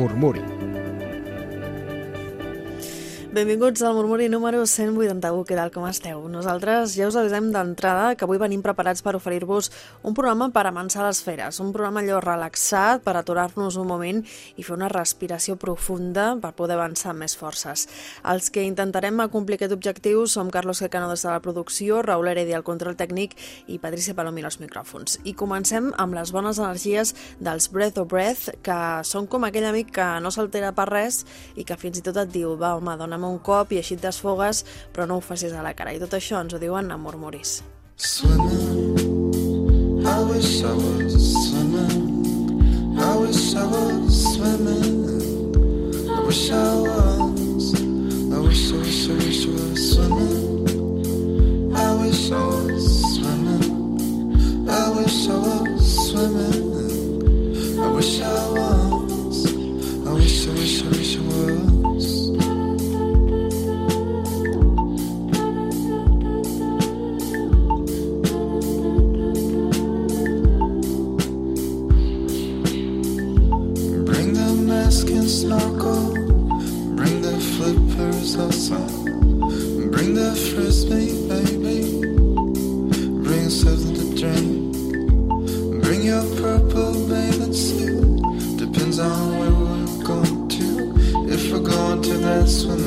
Murmuri. Benvinguts al Murmuri número 181, què tal, com esteu? Nosaltres ja us avisem d'entrada que avui venim preparats per oferir-vos un programa per amansar les feres, un programa allò relaxat per aturar-nos un moment i fer una respiració profunda per poder avançar amb més forces. Els que intentarem acomplir aquest objectiu som Carlos Quecano des de la producció, Raül Heredi al control tècnic i Patricia Palomi als micròfons. I comencem amb les bones energies dels Breath of Breath, que són com aquell amic que no s'altera per res i que fins i tot et diu, va, home, dona'm un cop i així et desfogues, però no ho facis a la cara. I tot això ens ho diuen a murmuris. Swimming, I wish I was swimming, I wish I was swimming, I wish I was, I wish, I wish, I wish I was swimming, I wish I was swimming, I wish I was swimming, I wish I was, I wish, I wish, I wish I was. dance when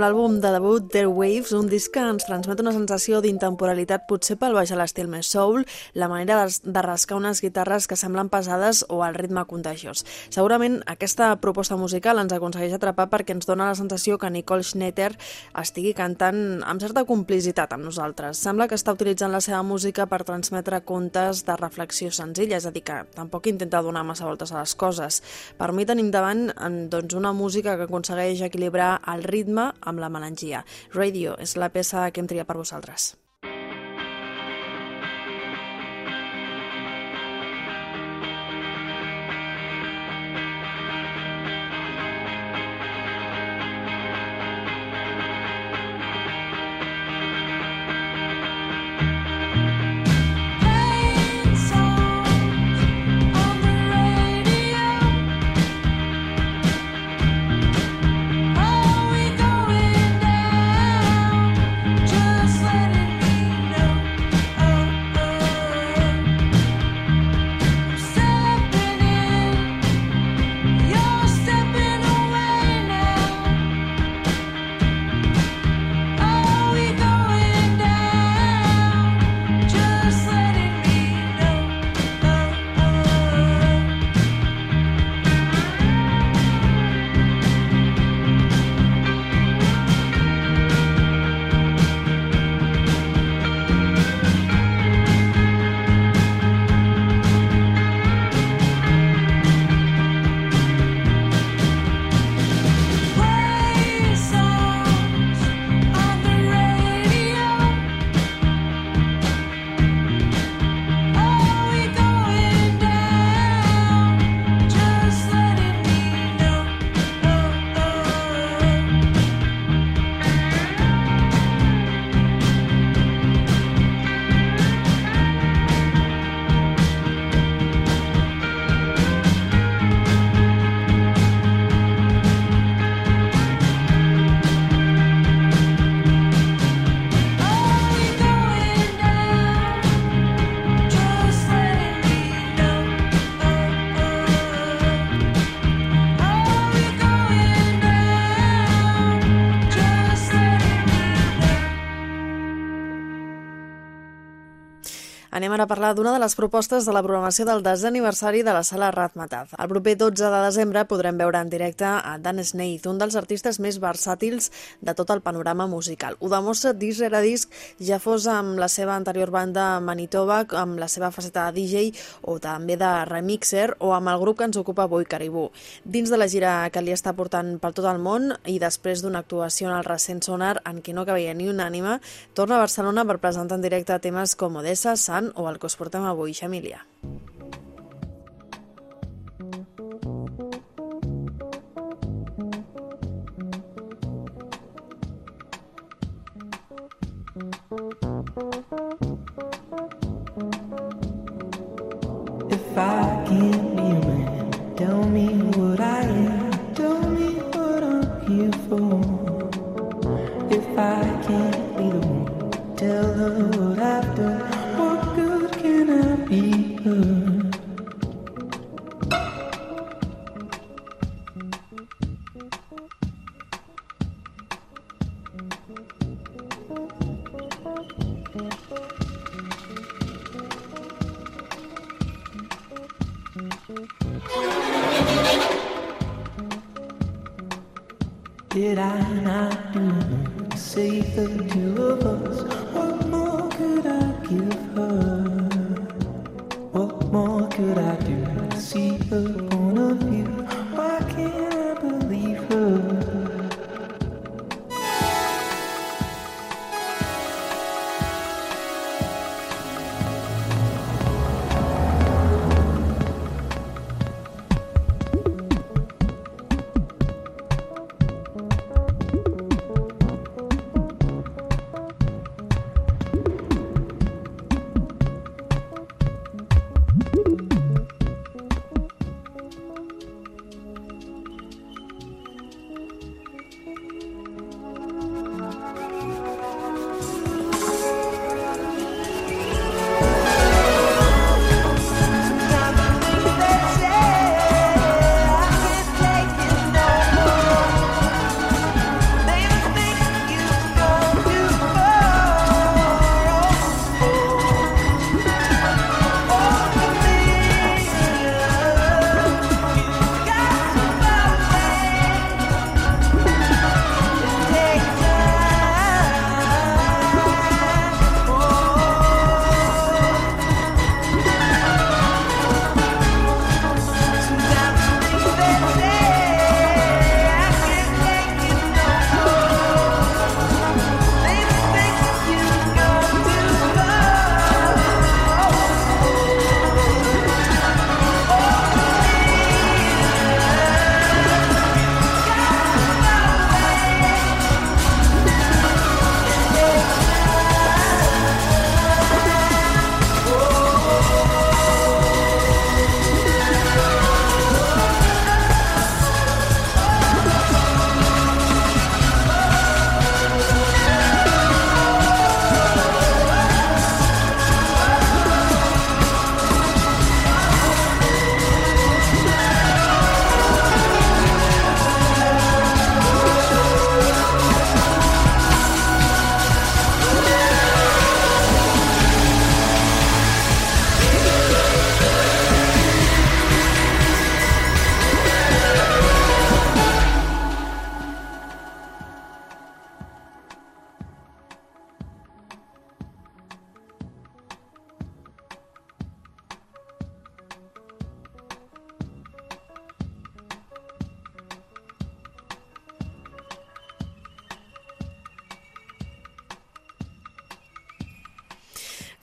amb l'àlbum de debut The Waves, un disc que ens transmet una sensació d'intemporalitat potser pel baix a l'estil més soul, la manera de rascar unes guitarres que semblen pesades o el ritme contagiós. Segurament aquesta proposta musical ens aconsegueix atrapar perquè ens dona la sensació que Nicole Schnetter estigui cantant amb certa complicitat amb nosaltres. Sembla que està utilitzant la seva música per transmetre contes de reflexió senzilla, és a dir, que tampoc intenta donar massa voltes a les coses. Per mi tenim davant doncs, una música que aconsegueix equilibrar el ritme amb la melangia. Radio és la peça que hem triat per vosaltres. Anem ara a parlar d'una de les propostes de la programació del desè aniversari de la sala Razmataz. El proper 12 de desembre podrem veure en directe a Dan Snaith, un dels artistes més versàtils de tot el panorama musical. Ho demostra disc rere disc, ja fos amb la seva anterior banda Manitoba, amb la seva faceta de DJ o també de remixer o amb el grup que ens ocupa avui, Caribú. Dins de la gira que li està portant per tot el món i després d'una actuació en el recent sonar en què no cabia ni un ànima, torna a Barcelona per presentar en directe temes com Odessa, Sant o el que us portem avui, Xamília. If I can't be tell me what I am, tell me. If I can't be the one, tell her what I've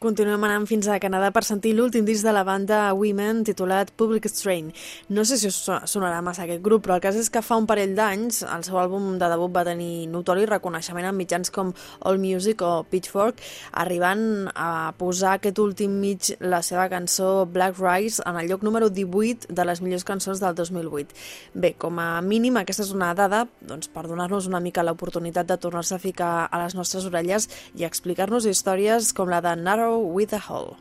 continuem anant fins a Canadà per sentir l'últim disc de la banda Women titulat Public Strain. No sé si us sonarà massa aquest grup, però el cas és que fa un parell d'anys el seu àlbum de debut va tenir notori reconeixement en mitjans com All Music o Pitchfork, arribant a posar aquest últim mig la seva cançó Black Rise en el lloc número 18 de les millors cançons del 2008. Bé, com a mínim aquesta és una dada doncs, per donar-nos una mica l'oportunitat de tornar-se a ficar a les nostres orelles i explicar-nos històries com la de Narrow with a Hole.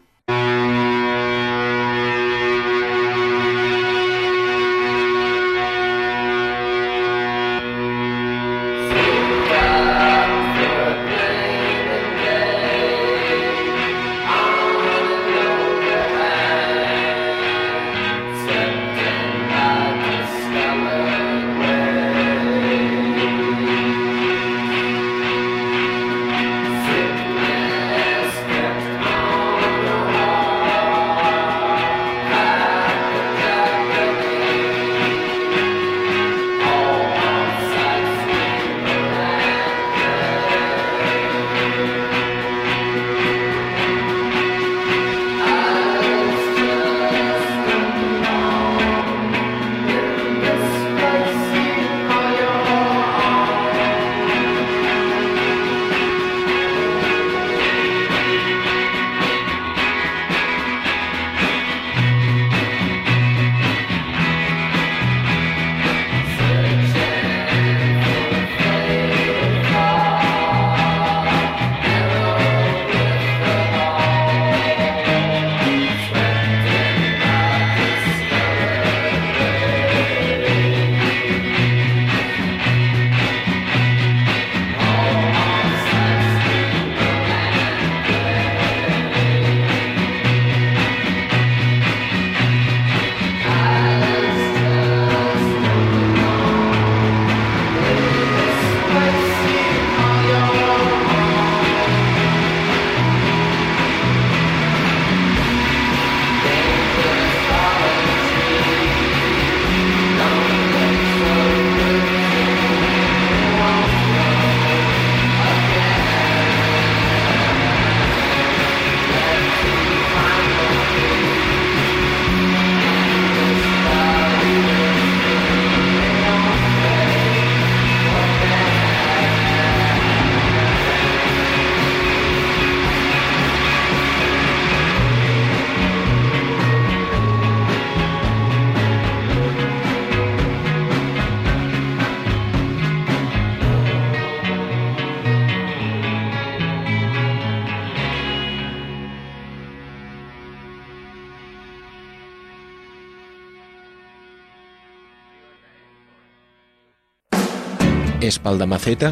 Espaldamaceta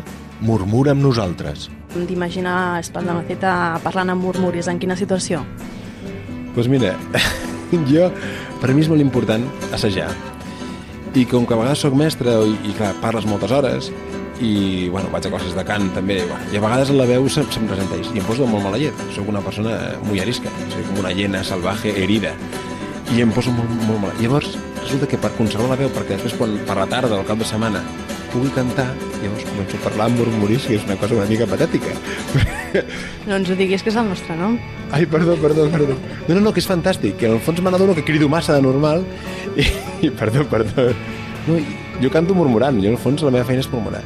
murmura amb nosaltres. Hem d'imaginar Espaldamaceta parlant amb murmuris. En quina situació? Doncs pues mira, jo, per mi és molt important assajar. I com que a vegades sóc mestre i, i clar, parles moltes hores, i bueno, vaig a classes de cant també, bueno, i a vegades la veu se'm, se'm resenteix, i em poso molt mala llet. Soc una persona muy arisca, soc com una llena salvaje herida, i em poso molt, molt mala. Llavors, resulta que per conservar la veu, perquè després quan per la tarda o al cap de setmana pugui cantar, llavors començo a parlar amb murmuris, que és una cosa una mica patètica. No ens ho diguis, que és el nostre nom. Ai, perdó, perdó, perdó. No, no, no, que és fantàstic, que en el fons me n'adono que crido massa de normal i, i perdó, perdó. No, jo canto murmurant, jo en el fons la meva feina és murmurar.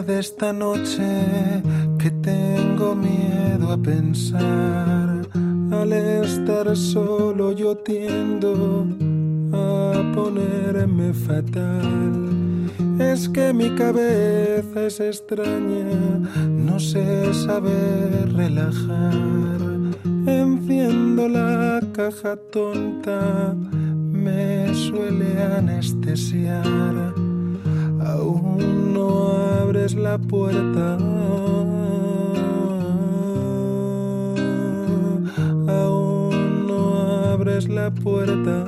Tarde esta noche que tengo miedo a pensar. Al estar solo yo tiendo a ponerme fatal. Es que mi cabeza es extraña, no sé saber relajar. Enciendo la caja tonta, me suele anestesiar aún no abres la puerta. Aún no abres la puerta.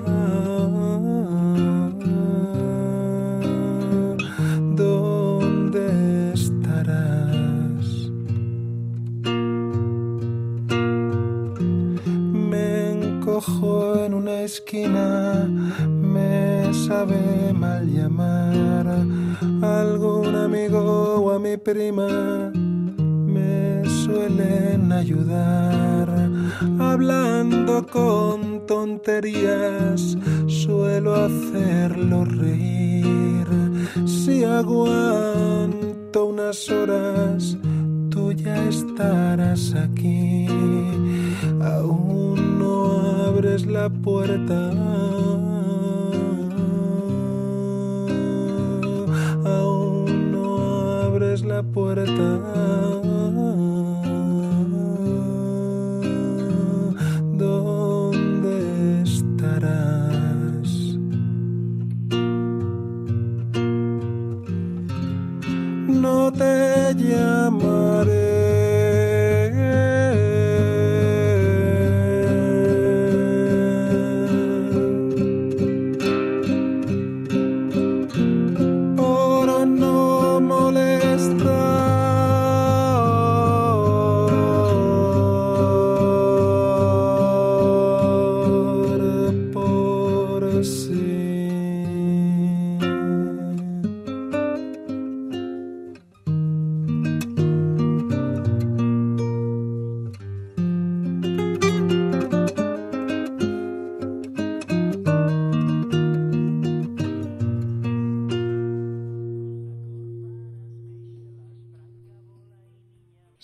¿Dónde estarás? Me encojo en una esquina, me sabe mal llamar Algún amigo o a mi prima me suelen ayudar. Hablando con tonterías, suelo hacerlo reír. Si aguanto unas horas, tú ya estarás aquí. Aún no abres la puerta. No abres la puerta.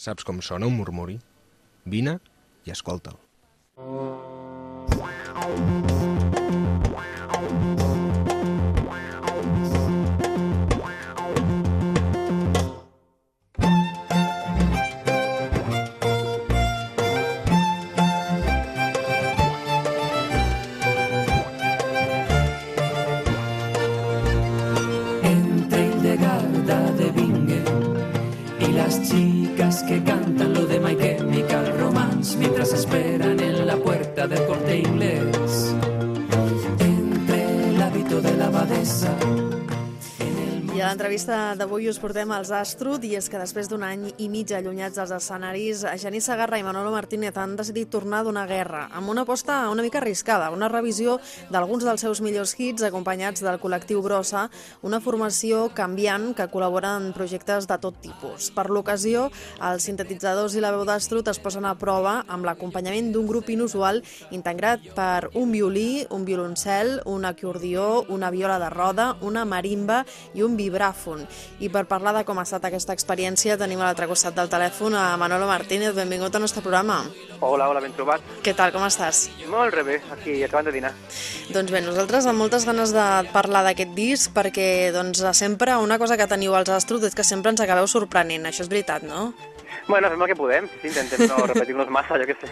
Saps com sona un murmuri? Vine i escolta'l. entre d'avui us portem als Astrut i és que després d'un any i mig allunyats dels escenaris, Genís Sagarra i Manolo Martínez han decidit tornar a donar guerra, amb una aposta una mica arriscada, una revisió d'alguns dels seus millors hits acompanyats del col·lectiu Brossa, una formació canviant que col·labora en projectes de tot tipus. Per l'ocasió, els sintetitzadors i la veu d'Astrut es posen a prova amb l'acompanyament d'un grup inusual integrat per un violí, un violoncel, un acordió, una viola de roda, una marimba i un vibràfon. I per parlar de com ha estat aquesta experiència tenim a l'altre costat del telèfon a Manolo Martínez. Benvingut al nostre programa. Hola, hola, ben trobat. Què tal, com estàs? Molt bé, aquí, acabant de dinar. Doncs bé, nosaltres amb moltes ganes de parlar d'aquest disc perquè doncs, sempre una cosa que teniu als Astrut és que sempre ens acabeu sorprenent. Això és veritat, no? Bueno, fem el que podem, sí, intentem no repetir-nos massa, jo què sé.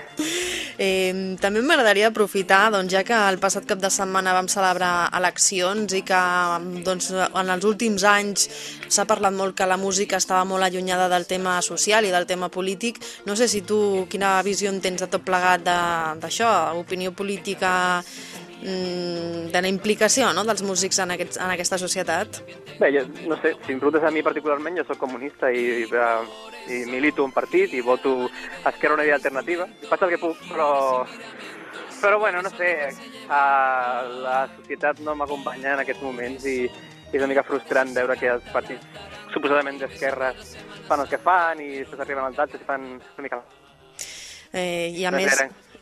Eh, també m'agradaria aprofitar, doncs, ja que el passat cap de setmana vam celebrar eleccions i que doncs, en els últims anys s'ha parlat molt que la música estava molt allunyada del tema social i del tema polític. No sé si tu quina visió en tens de tot plegat d'això, opinió política, de la implicació no?, dels músics en, aquest, en aquesta societat. Bé, jo, no sé, si em preguntes a mi particularment, jo sóc comunista i, uh, i milito un partit i voto a Esquerra Unida i Alternativa. Faig el que puc, però... Però, bueno, no sé, uh, la societat no m'acompanya en aquests moments i, i és una mica frustrant veure que els partits suposadament d'esquerra fan el que fan i després arriben els altres i fan una mica... Eh, I a més...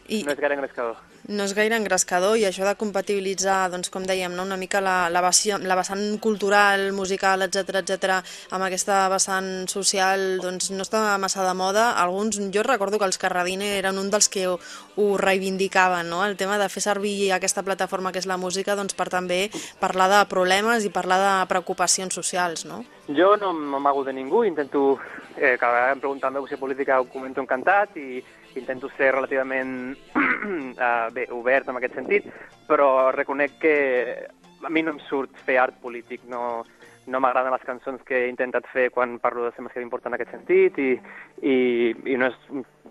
I, no és gaire engrescador. No és gaire engrescador i això de compatibilitzar, doncs, com dèiem, no? una mica la, la, vessant, la vessant cultural, musical, etc etc amb aquesta vessant social, doncs no està massa de moda. Alguns, jo recordo que els Carradine eren un dels que ho, ho reivindicaven, no? el tema de fer servir aquesta plataforma que és la música doncs, per també parlar de problemes i parlar de preocupacions socials, no? Jo no m'amago de ningú, intento, eh, cada vegada em pregunten si política ho comento encantat i intento ser relativament uh, bé, obert en aquest sentit, però reconec que a mi no em surt fer art polític, no, no m'agraden les cançons que he intentat fer quan parlo de temes que m'importen en aquest sentit i, i, i no és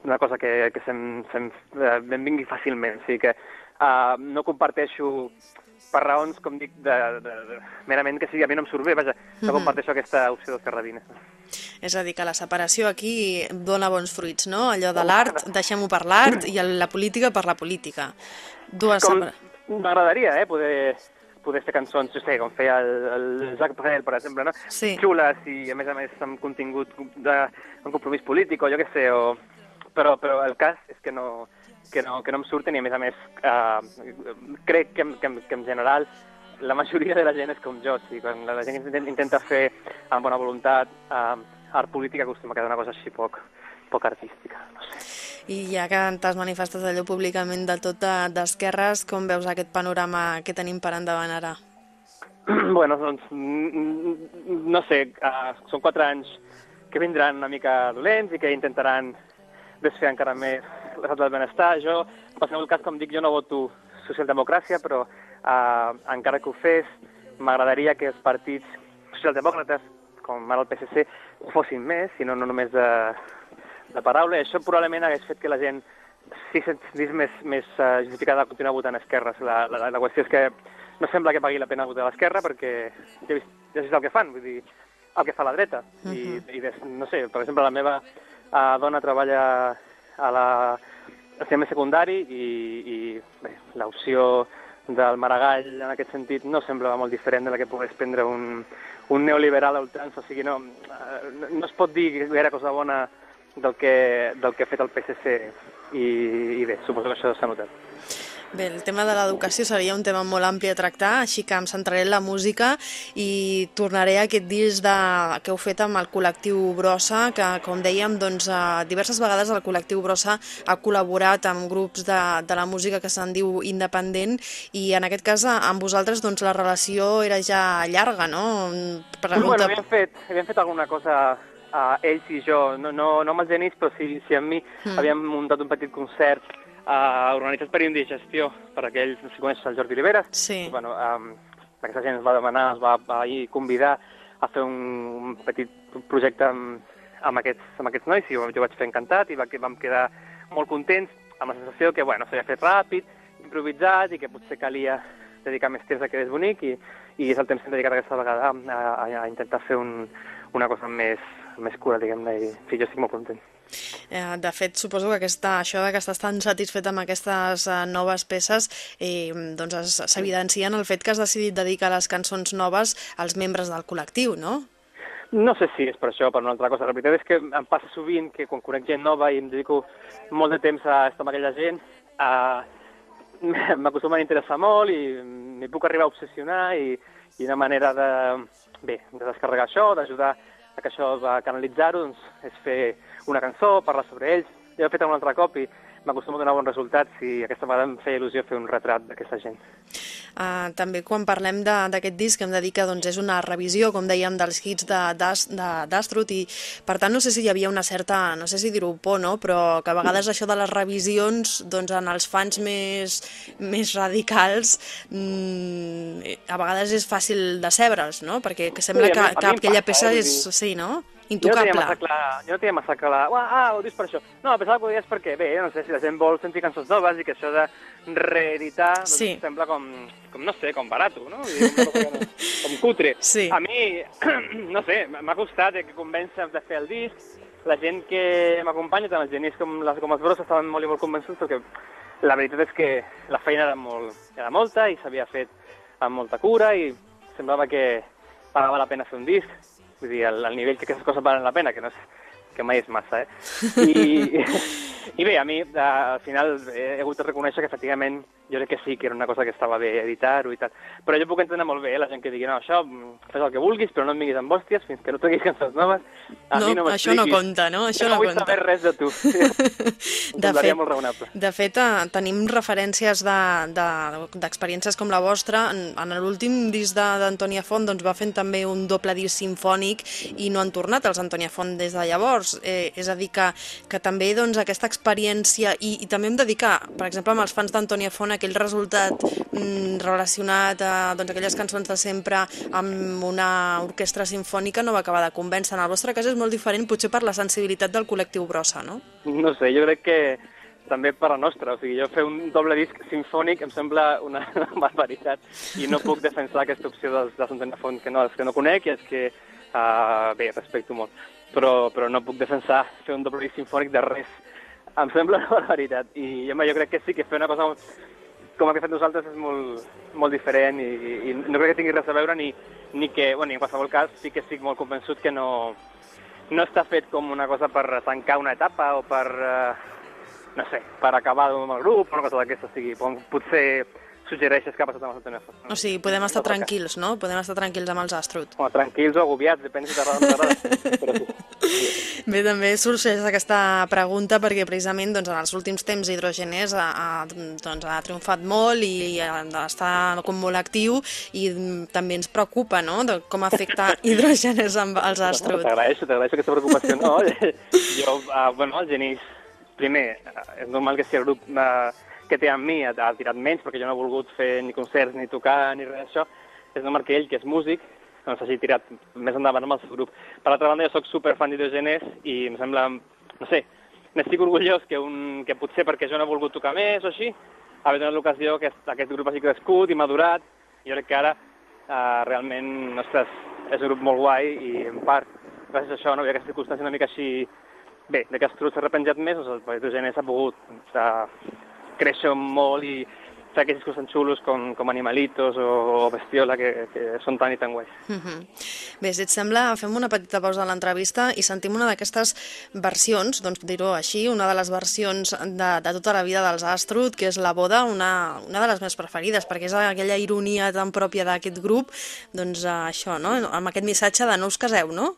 una cosa que, que se'm, se'm eh, em vingui fàcilment. O sigui que uh, no comparteixo per raons, com dic, de, de, de, merament que sigui, a mi no em surt bé, vaja, no Mhm. comparteixo aquesta opció dels carradines. És a dir, que la separació aquí dona bons fruits, no? Allò de l'art, deixem-ho per l'art, i la política per la política. Dues Com, m'agradaria, eh, poder, poder fer cançons, jo sé, com feia el, el Jacques Brel, per exemple, no? Sí. Xules i, a més a més, amb contingut de, un compromís polític o jo què sé, o... Però, però el cas és que no, que no, que no em surten i, a més a més, eh, crec que, que, que en general la majoria de la gent és com jo, o sigui, quan la, gent intenta, fer amb bona voluntat eh, art polític acostuma a quedar una cosa així poc, poc artística, no sé. I ja que t'has manifestat allò públicament del tot de- d'esquerres, com veus aquest panorama que tenim per endavant ara? bueno, doncs, no sé, uh, són quatre anys que vindran una mica dolents i que intentaran desfer encara més l'estat del benestar. Jo, en qualsevol cas, com dic, jo no voto socialdemocràcia, però uh, encara que ho fes, m'agradaria que els partits socialdemòcrates, com ara el PSC, ho fossin més, i no, no només de, de paraula. I això probablement hagués fet que la gent sí sentís més, més uh, justificada continuar votant esquerres. La, la, la qüestió és que no sembla que pagui la pena votar a l'esquerra perquè ja he vist, ja vist el que fan, vull dir, el que fa la dreta. Uh -huh. I, i des, no sé, per exemple, la meva uh, dona treballa a la al sistema secundari i, i l'opció del Maragall en aquest sentit no semblava molt diferent de la que pogués prendre un, un neoliberal a ultrança, o sigui, no, eh, no, es pot dir gaire cosa bona del que, del que ha fet el PSC i, i bé, suposo que això s'ha notat. Bé, el tema de l'educació seria un tema molt ampli a tractar, així que em centraré en la música i tornaré a aquest disc de, que heu fet amb el col·lectiu Brossa, que, com dèiem, doncs, eh, diverses vegades el col·lectiu Brossa ha col·laborat amb grups de, de la música que se'n diu independent i en aquest cas amb vosaltres doncs, la relació era ja llarga, no? Bueno, havíem fet, havíem fet alguna cosa uh, ells i jo, no, no, no amb els genís, però sí, sí amb mi, mm. havíem muntat un petit concert uh, organitzat per Indigestió, per aquells, no sé si coneixes el Jordi Oliveres. Sí. Bueno, um, aquesta gent ens va demanar, ens va, va ahir convidar a fer un, un petit projecte amb, amb, aquests, amb aquests nois i jo, vaig fer encantat i va, que vam quedar molt contents amb la sensació que bueno, s'havia fet ràpid, improvisat i que potser calia dedicar més temps a que és bonic i, i és el temps que hem dedicat aquesta vegada a, a, a intentar fer un, una cosa més, més cura, diguem-ne, i sí, jo estic molt content. Eh, de fet, suposo que aquesta, això de que estàs tan satisfet amb aquestes eh, noves peces eh, doncs s'evidencia en el fet que has decidit dedicar les cançons noves als membres del col·lectiu, no? No sé si és per això o per una altra cosa. La veritat és que em passa sovint que quan conec gent nova i em dedico molt de temps a estar amb aquella gent, eh, m'acostumen a interessar molt i m'hi puc arribar a obsessionar i, i una manera de, bé, de descarregar això, d'ajudar a que això va canalitzar-ho, doncs, és fer una cançó, parlar sobre ells. Ja ho he fet un altre cop i m'acostumo a donar bons resultats i aquesta vegada em feia il·lusió fer un retrat d'aquesta gent. Uh, també quan parlem de- d'aquest disc que em dedica doncs, és una revisió, com dèiem, dels hits de, d'As- de, d'Astrut i per tant no sé si hi havia una certa, no sé si dir-ho por, no? però que a vegades això de les revisions doncs, en els fans més, més radicals mm, a vegades és fàcil decebre'ls, no? perquè que sembla Sí, que, mi- que em aquella passa, peça eh, és, sí, no? Jo no tenia Intocable. massa clar, jo no tenia massa clar, ah, ah, ho dius per això. No, pensava que ho deies perquè, bé, no sé, si la gent vol sentir cançons noves i que això de reeditar doncs Sí. sembla com, com, no sé, com barato, no? No- com cutre. Sí. A mi, no sé, m'ha costat eh, que convèncer de fer el disc. La gent que m'acompanya, tant els genís com, les, com els bros, estaven molt i molt convençuts perquè la veritat és que la feina era, molt, era molta i s'havia fet amb molta cura i semblava que pagava la pena fer un disc. Vull dir, al, al nivell que aquestes coses valen la pena, que no és que mai és massa, eh? I, i bé, a mi, eh, al final, he hagut de reconèixer que, efectivament, jo crec que sí, que era una cosa que estava bé editar-ho i tal. Però jo puc entendre molt bé eh, la gent que digui, no, això, fes el que vulguis, però no em vinguis amb hòsties fins que no treguis cançons noves. A No, mi no això no compta, no? Això no no vull compta. saber res de tu. De fet- molt raonable. De fet, eh, tenim referències de- de- d'experiències com la vostra. En, en l'últim disc de- d'Antònia Font doncs, va fent també un doble disc sinfònic i no han tornat els Antònia Font des de llavors. Eh, és a dir, que, que també doncs, aquesta experiència i, i també hem de dir que, per exemple, amb els fans d'Antònia Font, aquell resultat mm, relacionat a doncs, aquelles cançons de sempre amb una orquestra sinfònica no va acabar de convèncer. En el vostre cas és molt diferent, potser per la sensibilitat del col·lectiu Brossa, no? No sé, jo crec que també per la nostra. O sigui, jo fer un doble disc sinfònic em sembla una barbaritat i no puc defensar aquesta opció dels, dels Antena Font, que no, els que no conec i els que, uh, bé, respecto molt. Però, però no puc defensar fer un doble sinfònic de res. Em sembla una barbaritat. I home, jo crec que sí, que fer una cosa com el que fem nosaltres és molt, molt diferent i, i, no crec que tingui res a veure ni, ni que, bueno, en qualsevol cas sí que estic molt convençut que no, no està fet com una cosa per tancar una etapa o per, eh, no sé, per acabar amb el grup o una cosa d'aquesta, o sigui, potser suggereixes que ha passat amb els Antonio O sigui, podem estar tranquils, no? Podem estar tranquils amb els Astrut. Bueno, tranquils o agobiats, depèn si t'agrada o no t'agrada. Però sí. Bé, també sorgeix aquesta pregunta perquè precisament doncs, en els últims temps Hidrogenes ha, ha, doncs, ha triomfat molt i, està com molt actiu i també ens preocupa no? de com afecta Hidrogenes amb els Astrut. T'agraeixo, t'agraeixo aquesta preocupació. No, jo, uh, bueno, el Genís, primer, uh, és normal que si el grup uh, que té amb mi ha, ha tirat menys, perquè jo no he volgut fer ni concerts, ni tocar, ni res d'això, és normal que ell, que és músic, doncs hagi tirat més endavant amb el seu grup. Per l'altra banda, jo sóc superfan d'Hidrogenes i em sembla, no sé, n'estic orgullós que, un, que potser perquè jo no he volgut tocar més o així, haver donat l'ocasió que aquest grup hagi crescut i madurat, i jo crec que ara uh, realment, ostres, és un grup molt guai i en part, gràcies a això, no, hi ha aquesta circumstància una mica així, bé, de que Estrut s'ha repenjat més, doncs el Hidrogenes ha pogut créixer molt i fer aquells discos tan xulos com, com Animalitos o, o Bestiola, que, que són tan i tan guais. Uh -huh. Bé, si et sembla, fem una petita pausa a l'entrevista i sentim una d'aquestes versions, doncs dir-ho així, una de les versions de, de tota la vida dels Astrud, que és La Boda, una, una de les meves preferides, perquè és aquella ironia tan pròpia d'aquest grup, doncs uh, això, no? amb aquest missatge de no us caseu, no?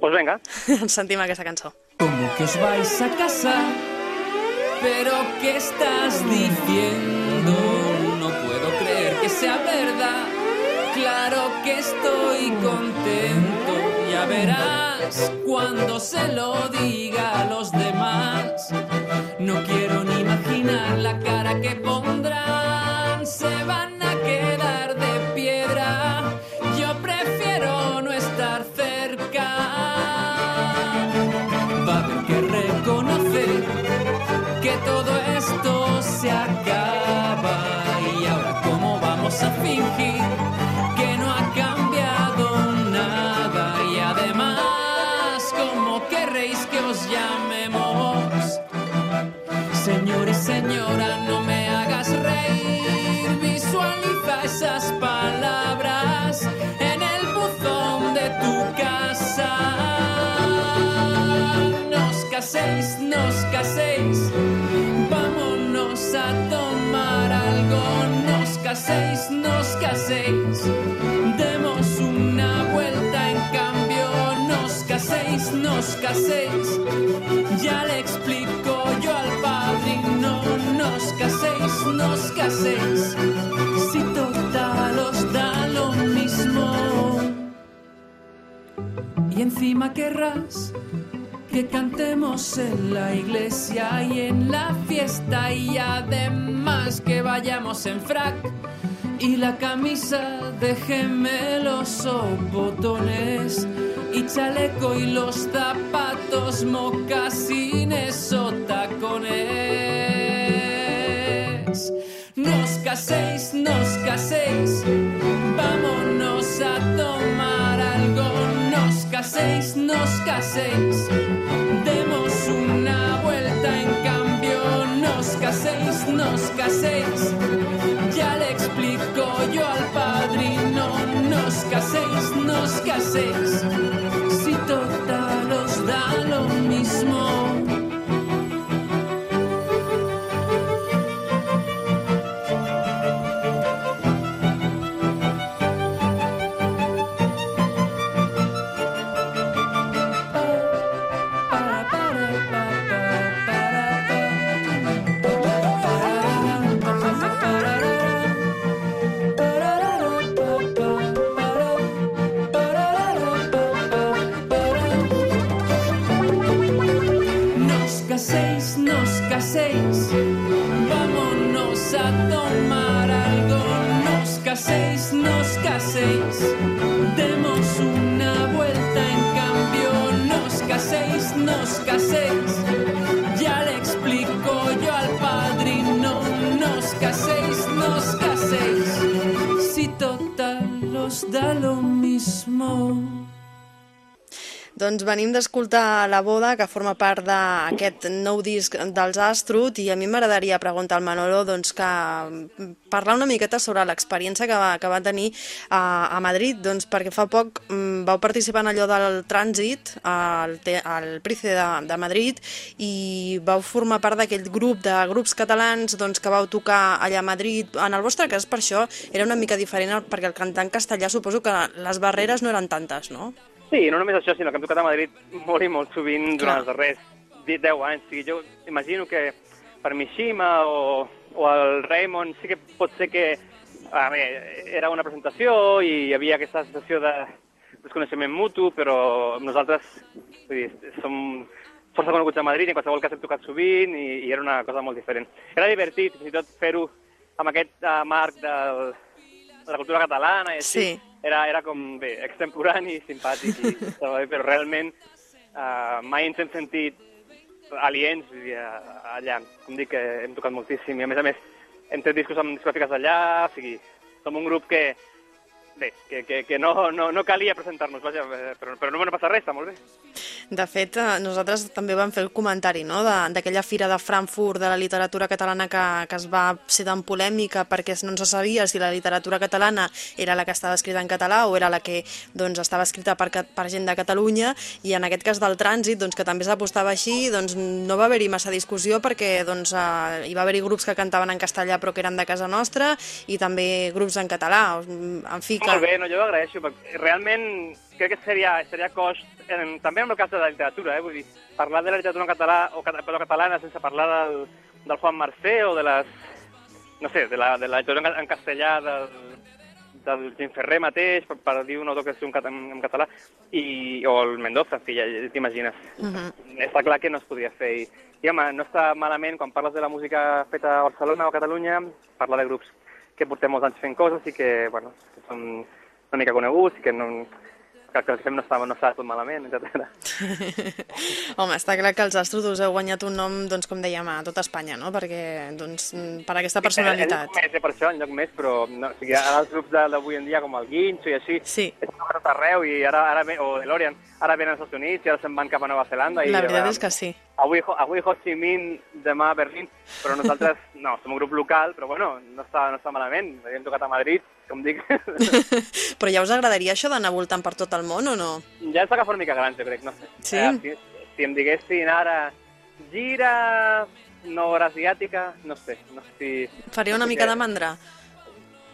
Pues venga. Ens sentim aquesta cançó. Como que os vais a casar, pero ¿qué estás diciendo? No puedo creer que sea verdad. Claro que estoy contento. Ya verás cuando se lo diga a los demás. No quiero ni imaginar la cara que pondrán. Se van caséis, nos caséis. Vámonos a tomar algo. Nos caséis, nos caséis. Demos una vuelta en cambio. Nos caséis, nos caséis. Ya le explico yo al padrino. Nos caséis, nos caséis. Si total os da lo mismo. Y encima querrás que cantemos en la iglesia y en la fiesta y además que vayamos en frac y la camisa de gemelos o botones y chaleco y los zapatos mocasines o tacones. Nos caséis, nos caséis, vámonos a tomar caséis, nos caséis, demos una vuelta en cambio. Nos caséis, nos caséis, ya le explico yo al padrino. Nos caséis, nos caséis, si total os da lo mismo. Nos caséis, ya le explico yo al padrino. Nos caséis, nos caséis, si total os da lo mismo. Doncs venim d'escoltar La Boda, que forma part d'aquest nou disc dels Astrut, i a mi m'agradaria preguntar al Manolo doncs, que parlar una miqueta sobre l'experiència que, va, que va tenir a, a Madrid, doncs, perquè fa poc mm, vau participar en allò del trànsit al, al Price de, de Madrid i vau formar part d'aquell grup de grups catalans doncs, que vau tocar allà a Madrid. En el vostre cas, per això, era una mica diferent, perquè el cantant castellà suposo que les barreres no eren tantes, no? Sí, no només això, sinó que hem tocat a Madrid molt i molt sovint Clar. durant els darrers 10 anys. O sigui, jo imagino que per Mishima o, o el Raymond sí que pot ser que a veure, era una presentació i hi havia aquesta sensació de desconeixement mutu, però nosaltres vull dir, som força coneguts a Madrid i en qualsevol cas hem tocat sovint i, i era una cosa molt diferent. Era divertit, fins i tot fer-ho amb aquest uh, marc del, de la cultura catalana i així. Sí. Era, era com, bé, extemporani i simpàtic, i però realment uh, mai ens hem sentit aliens dir, a- allà. Com dic, que hem tocat moltíssim i a més a més hem tret discos amb discogràfiques d'allà, o sigui, som un grup que, bé, que, que, que no, no, no calia presentar-nos, vaja, eh, però, però no me passa res, està molt bé. De fet, eh, nosaltres també vam fer el comentari no? d'aquella fira de Frankfurt de la literatura catalana que, que es va ser tan polèmica perquè no se sabia si la literatura catalana era la que estava escrita en català o era la que doncs, estava escrita per, per gent de Catalunya i en aquest cas del trànsit, doncs, que també s'apostava així, doncs, no va haver-hi massa discussió perquè doncs, eh, hi va haver-hi grups que cantaven en castellà però que eren de casa nostra i també grups en català. En fi. Molt bé, no, jo ho agraeixo, realment crec que seria, seria cost, en, també en el cas de la literatura, eh, vull dir, parlar de la literatura en català o cata- però catalana sense parlar del, del Juan Mercè o de les, no sé, de la, de la literatura en, en castellà del, del Jim Ferrer mateix, per, per dir un autor que és un cat- en, català, i, o el Mendoza, en fi, ja, ja t'imagines. Mhm. Està clar que no es podia fer. I, I, home, no està malament quan parles de la música feta a Barcelona o a Catalunya, parlar de grups que portem molts anys fent coses i que, bueno, que són una mica coneguts i que no, que el que fem no està, no està tot malament, etc. Home, està clar que els Astros us heu guanyat un nom, doncs, com dèiem, a tota Espanya, no? Perquè, doncs, per aquesta personalitat. En lloc més, eh, per això, en lloc més, però no, o sigui, ara els grups d'avui en dia, com el Guincho i així, Sí. és a tot arreu, i ara, ara o DeLorean, ara venen als Estats Units i ara se'n van cap a Nova Zelanda. I, La veritat ara- és que sí. Avui, avui Ho Chi Minh, demà Berlín, però nosaltres, no, som un grup local, però bueno, no està, no està malament. Hem tocat a Madrid, com dic. Però ja us agradaria això d'anar voltant per tot el món o no? ja ens agafa una mica grans, jo crec, no sé. Sí? Eh, si, si em diguessin ara gira nord-asiàtica, no sé, no sé si... Faria una mica de mandra?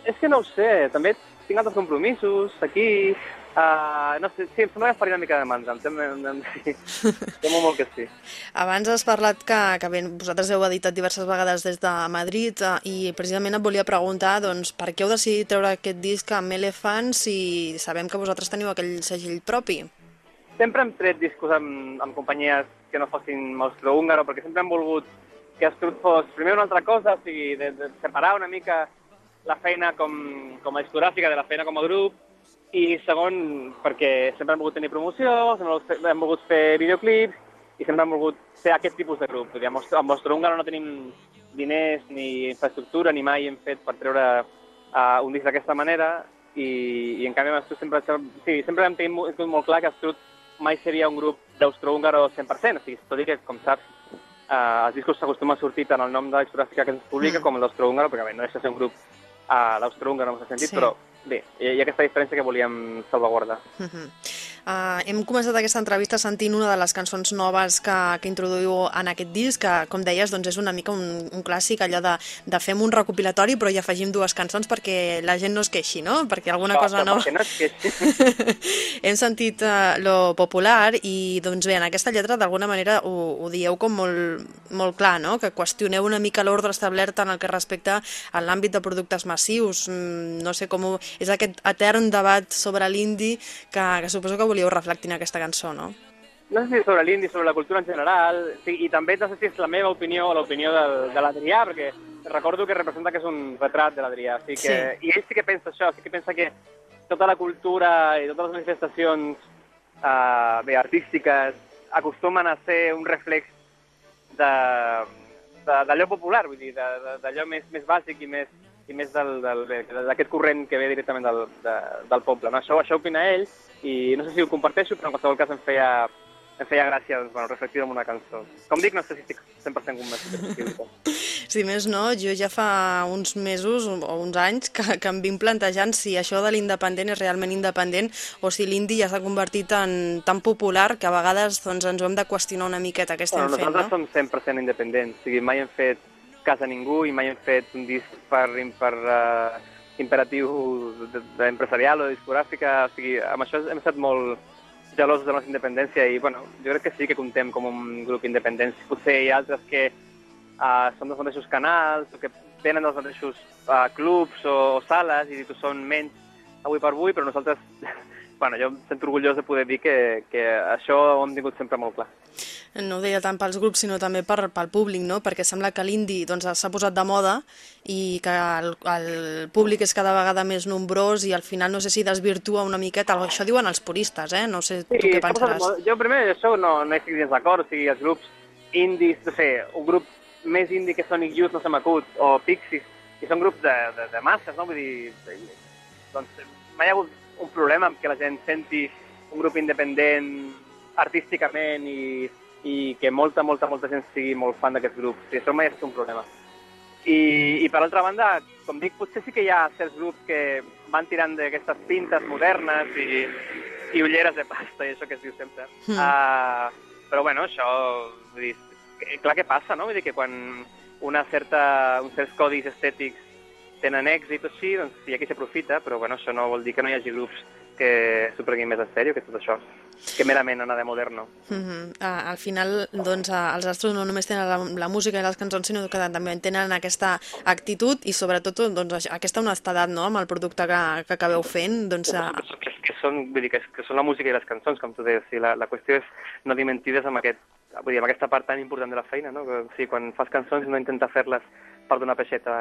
És que no ho sé, també tinc altres compromisos aquí, uh, no sé, sí, em sembla que faria una mica de mandra, em sembla, em, em, sí, temo molt que sí. Abans has parlat que, que bé, vosaltres heu editat diverses vegades des de Madrid eh, i precisament et volia preguntar doncs, per què heu decidit treure aquest disc amb Elephant si sabem que vosaltres teniu aquell segell propi? Sempre hem tret discos amb, amb companyies que no fossin austro-húngaro, perquè sempre hem volgut que Estrut fos primer una altra cosa, o sigui, de, de separar una mica la feina com, com a discogràfica de la feina com a grup, i segon, perquè sempre hem volgut tenir promoció, sempre hem volgut fer- videoclips, i sempre hem volgut ser aquest tipus de grup. Dir, amb amb austro-húngaro no tenim diners ni infraestructura, ni mai hem fet per treure uh, un disc d'aquesta manera, i, i en canvi amb sempre, sí, sempre hem tingut molt, molt clar que Estrut mai seria un grup d'austro-húngaro 100%, o sigui, tot i que, com saps, uh, els discos s'acostumen a sortir tant el nom de la discogràfica que ens publica Mm. com el d'austro-húngaro, perquè bé, no deixa de ser un grup uh, d'austro-húngaro en aquest sentit, Sí. però bé, hi ha aquesta diferència que volíem salvaguardar. Uh -huh. Uh, hem començat aquesta entrevista sentint una de les cançons noves que, que introduïu en aquest disc, que, com deies, doncs és una mica un, un clàssic, allò de, de fem un recopilatori però hi afegim dues cançons perquè la gent no es queixi, no? Perquè alguna cosa Però, nova... no. Hem sentit uh, lo popular i, doncs bé, en aquesta lletra d'alguna manera ho, ho dieu com molt, molt clar, no? Que qüestioneu una mica l'ordre establert en el que respecta a l'àmbit de productes massius. Mm, no sé com ho... És aquest etern debat sobre l'indi que, que suposo que volíeu reflectir en aquesta cançó, no? no sé si sobre l'indi, sobre la cultura en general, sí, i també no sé si és la meva opinió o l'opinió de, de l'Adrià, perquè recordo que representa que és un retrat de l'Adrià, sigui que, i ell sí que pensa això, sí que pensa que tota la cultura i totes les manifestacions uh, bé, artístiques acostumen a ser un reflex d'allò popular, vull dir, d'allò més, més bàsic i més, i més d'aquest corrent que ve directament del, de, del poble. No? Això, això opina ell, i no sé si ho comparteixo, però en qualsevol cas em feia, em feia gràcia doncs, bueno, reflectir en una cançó. Com dic, no sé si estic 100% convençut. Si més no, jo ja fa uns mesos o uns anys que, que em vinc plantejant si això de l'independent és realment independent o si l'indi ja s'ha convertit en tan popular que a vegades doncs, ens ho hem de qüestionar una miqueta què estem Bueno, fent, nosaltres no? som 100% independents, o sigui, mai hem fet cas a ningú i mai hem fet un disc per, per uh, imperatiu empresarial o discogràfica, o sigui, amb això hem estat molt gelosos de la nostra independència i, bueno, jo crec que sí que comptem com un grup independent. Potser hi ha altres que uh, són dels mateixos canals o que venen dels mateixos uh, clubs o, o sales i ho són menys avui per avui, però nosaltres, bueno, jo em sento orgullós de poder dir que, que això ho hem tingut sempre molt clar. No ho deia tant pels grups, sinó també per, pel públic, no? perquè sembla que l'indi doncs, s'ha posat de moda i que el, el públic és cada vegada més nombrós i al final no sé si desvirtua una miqueta, això diuen els puristes, eh? no sé tu què posat de pensaràs. Jo primer això no, no estic gens d'acord, o sigui, els grups indis, no sé, un grup més indi que Sonic Youth no se m'acut, o Pixies, i són grups de, de, de masses, no? Vull dir, doncs mai ha hagut un problema amb que la gent senti un grup independent artísticament i, i que molta, molta, molta gent sigui molt fan d'aquests grups. Sí, això mai estat un problema. I, i per altra banda, com dic, potser sí que hi ha certs grups que van tirant d'aquestes pintes modernes i, i ulleres de pasta i això que es diu sempre. Mm. Uh, però bueno, això, vull dir, que- clar que passa, no? Vull dir que quan una certa, uns certs codis estètics tenen èxit o així, doncs hi ha qui s'aprofita, però bueno, això no vol dir que no hi hagi grups que s'ho prenguin més en sèrio que tot això, que merament anar de moderno. Mm -hmm. uh, al final, doncs, uh, els astros no només tenen la, la música i les cançons, sinó que també tenen aquesta actitud i sobretot doncs, aquesta honestedat no? amb el producte que, que acabeu fent. Doncs, uh, que, que, són, vull dir, que, que són la música i les cançons, com tu deies. Sí, la, la qüestió és no dir mentides amb, aquest, vull dir, amb aquesta part tan important de la feina, no? Que, sí, quan fas cançons no intentar fer-les per donar peixeta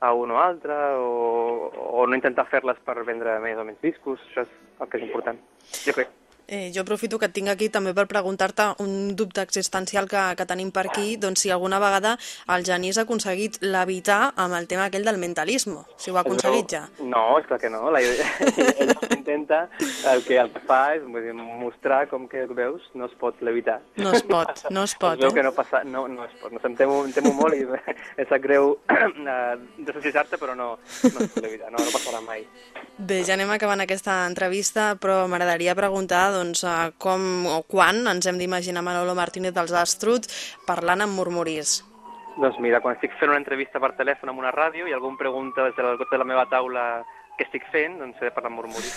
a un o altre, o, o no intentar fer-les per vendre més o menys discos, això és el que és important. Jo crec. Eh, jo aprofito que et tinc aquí també per preguntar-te un dubte existencial que, que tenim per aquí, doncs si alguna vegada el Genís ha aconseguit levitar amb el tema aquell del mentalisme, si ho ha aconseguit ja. No, és clar que no. La idea, ell intenta, el que, el que fa és dir, mostrar com que veus no es pot levitar. No es pot, no es pot, Es veu eh? que no, passa, no, no es pot. No, em, temo, em temo molt i em sap greu eh, desasociar-te, però no, no es pot levitar, no, no passarà mai. Bé, ja anem acabant aquesta entrevista, però m'agradaria preguntar doncs, eh, com o quan ens hem d'imaginar Manolo Martínez dels Astrut parlant amb murmuris. Doncs mira, quan estic fent una entrevista per telèfon amb una ràdio i algú em pregunta des de la, de la meva taula què estic fent, doncs he de parlar amb murmuris.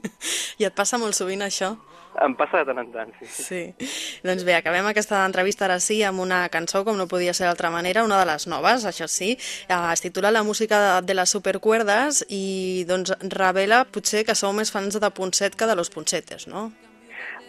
I et passa molt sovint això? Em passa de tant en tant, sí. Sí. Doncs bé, acabem aquesta entrevista ara sí amb una cançó, com no podia ser d'altra manera, una de les noves, això sí. Eh, Es titula La música de les supercuerdes i doncs revela potser que sou més fans de Ponset que de los Ponsetes, no?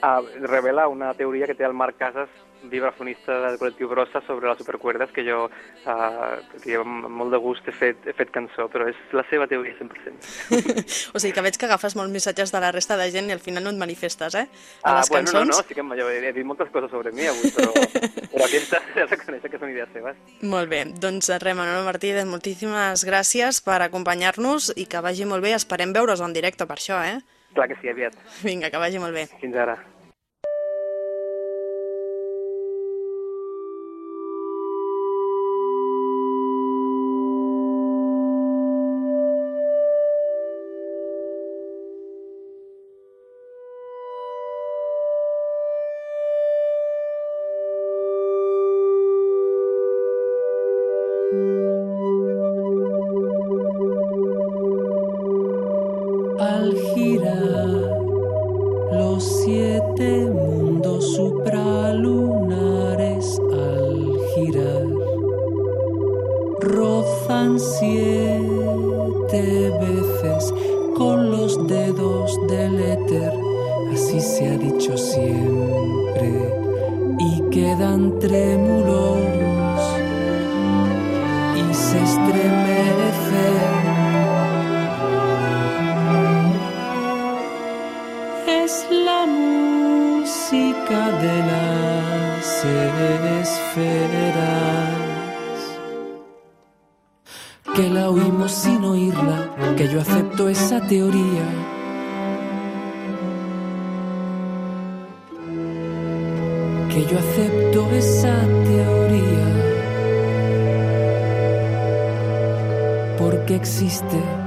Uh, revela una teoria que té el Marc Casas, vibrafonista del col·lectiu Brossa, sobre les supercuerdes, que jo, uh, que amb molt de gust he fet, he fet cançó, però és la seva teoria 100%. o sigui que veig que agafes molts missatges de la resta de gent i al final no et manifestes, eh? A Ah, les bueno, cançons. no, no, sí que jo he, he dit moltes coses sobre mi avui, però, però aquestes ja se coneix que són idees seves. Molt bé, doncs res, Manolo Martínez, moltíssimes gràcies per acompanyar-nos i que vagi molt bé. Esperem veure's en directe per això, eh? Clar que sí, aviat. Vinga, que vagi molt bé. Fins ara. Los siete mundos supralunares, al girar, rozan siete veces con los dedos del éter, así se ha dicho siempre, y quedan trémulos y se estremecen. que la oímos sin oírla, que yo acepto esa teoría. Que yo acepto esa teoría porque existe.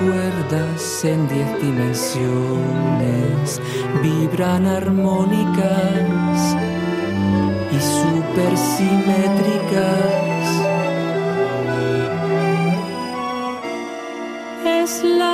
Cuerdas en diez dimensiones vibran armónicas y supersimétricas. es la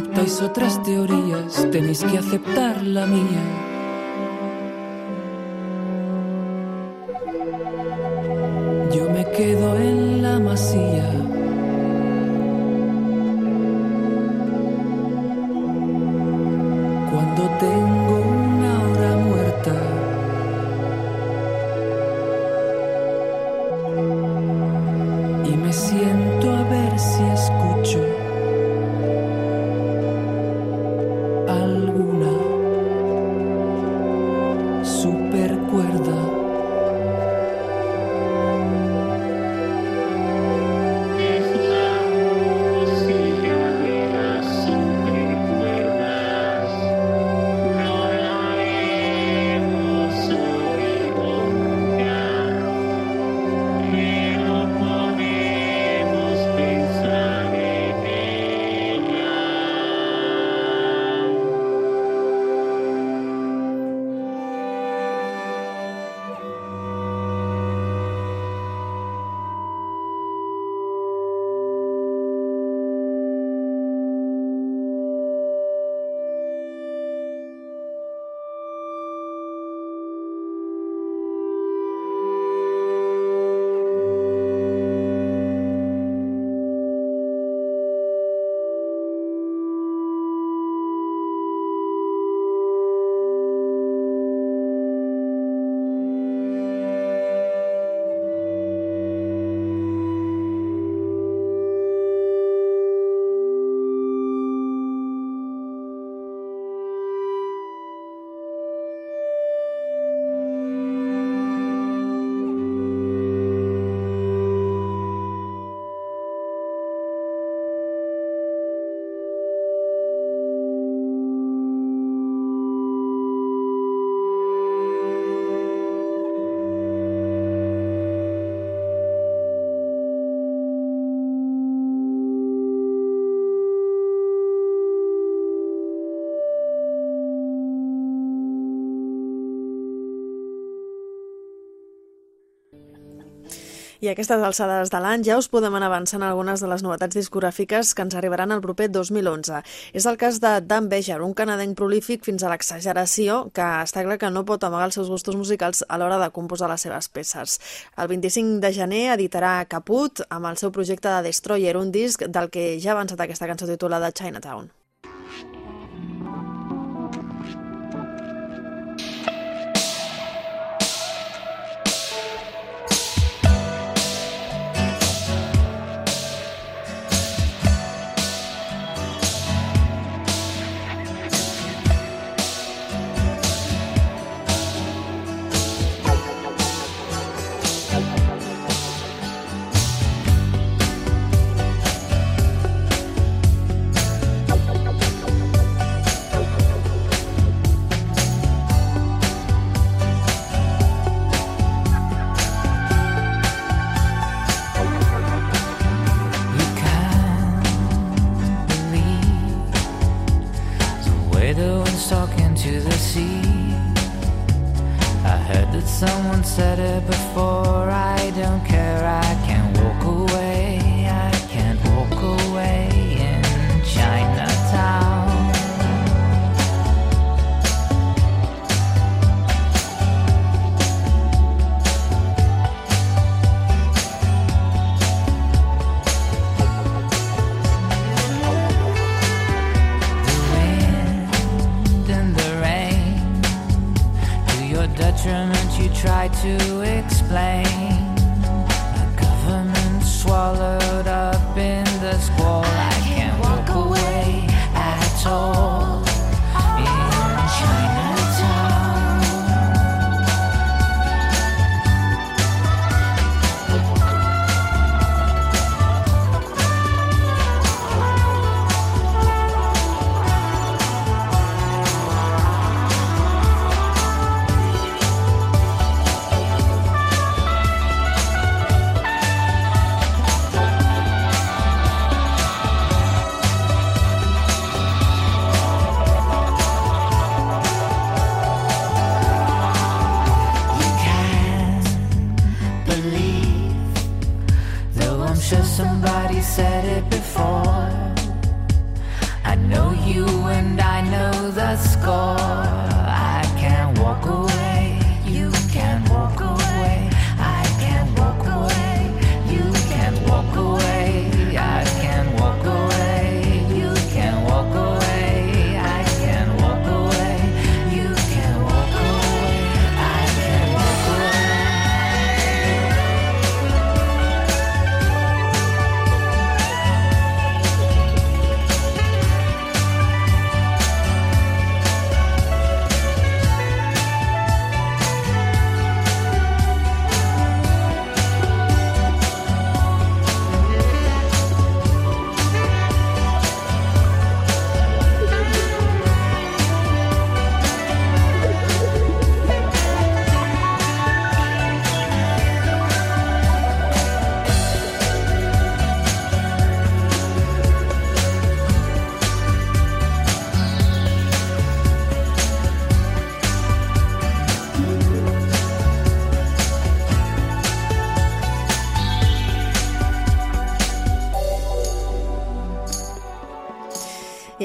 aceptáis otras teorías, tenéis que aceptar la mía. I a aquestes alçades de l'any ja us podem anar avançant algunes de les novetats discogràfiques que ens arribaran el proper 2011. És el cas de Dan Bejar, un canadenc prolífic fins a l'exageració que està clar que no pot amagar els seus gustos musicals a l'hora de composar les seves peces. El 25 de gener editarà Caput amb el seu projecte de Destroyer, un disc del que ja ha avançat aquesta cançó titulada Chinatown.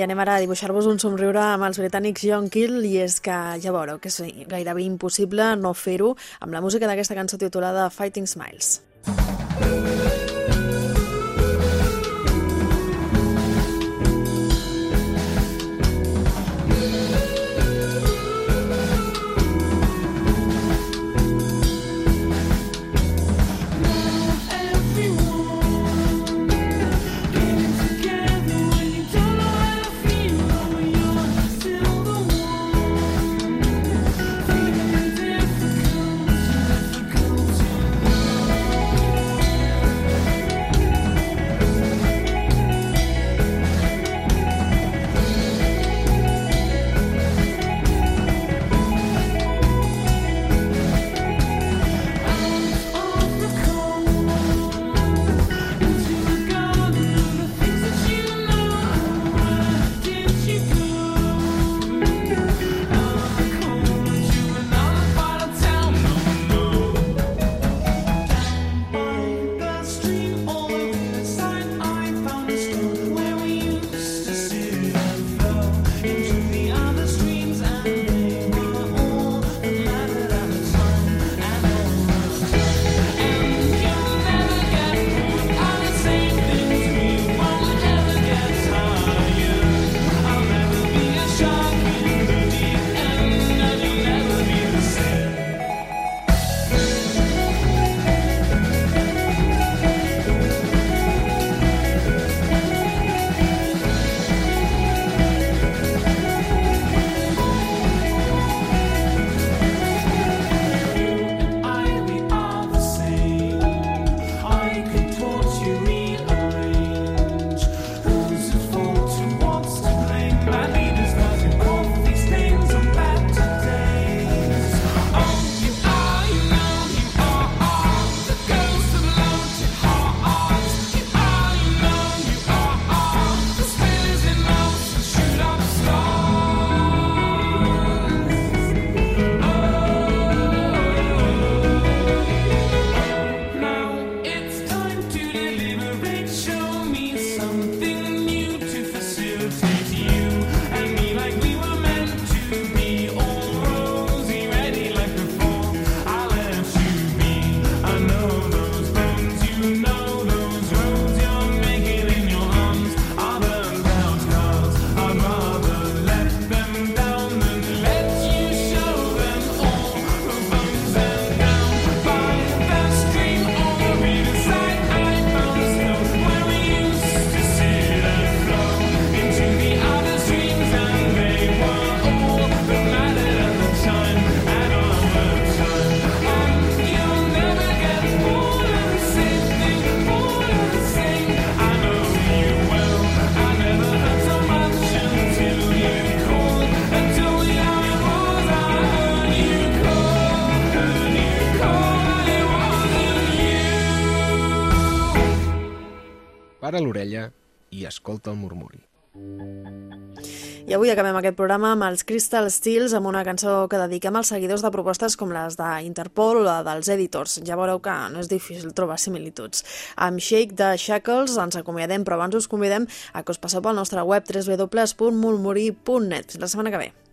anem ara a dibuixar-vos un somriure amb els britànics John Kill i és que ja veureu que és gairebé impossible no fer-ho amb la música d'aquesta cançó titulada Fighting Smiles. Para l'orella i escolta el murmuri. I avui acabem aquest programa amb els Crystal Steels amb una cançó que dediquem als seguidors de propostes com les d'Interpol o dels editors. Ja veureu que no és difícil trobar similituds. Amb Shake de Shackles ens acomiadem, però abans us convidem a que us passeu pel nostre web www.mulmuri.net. Fins la setmana que ve.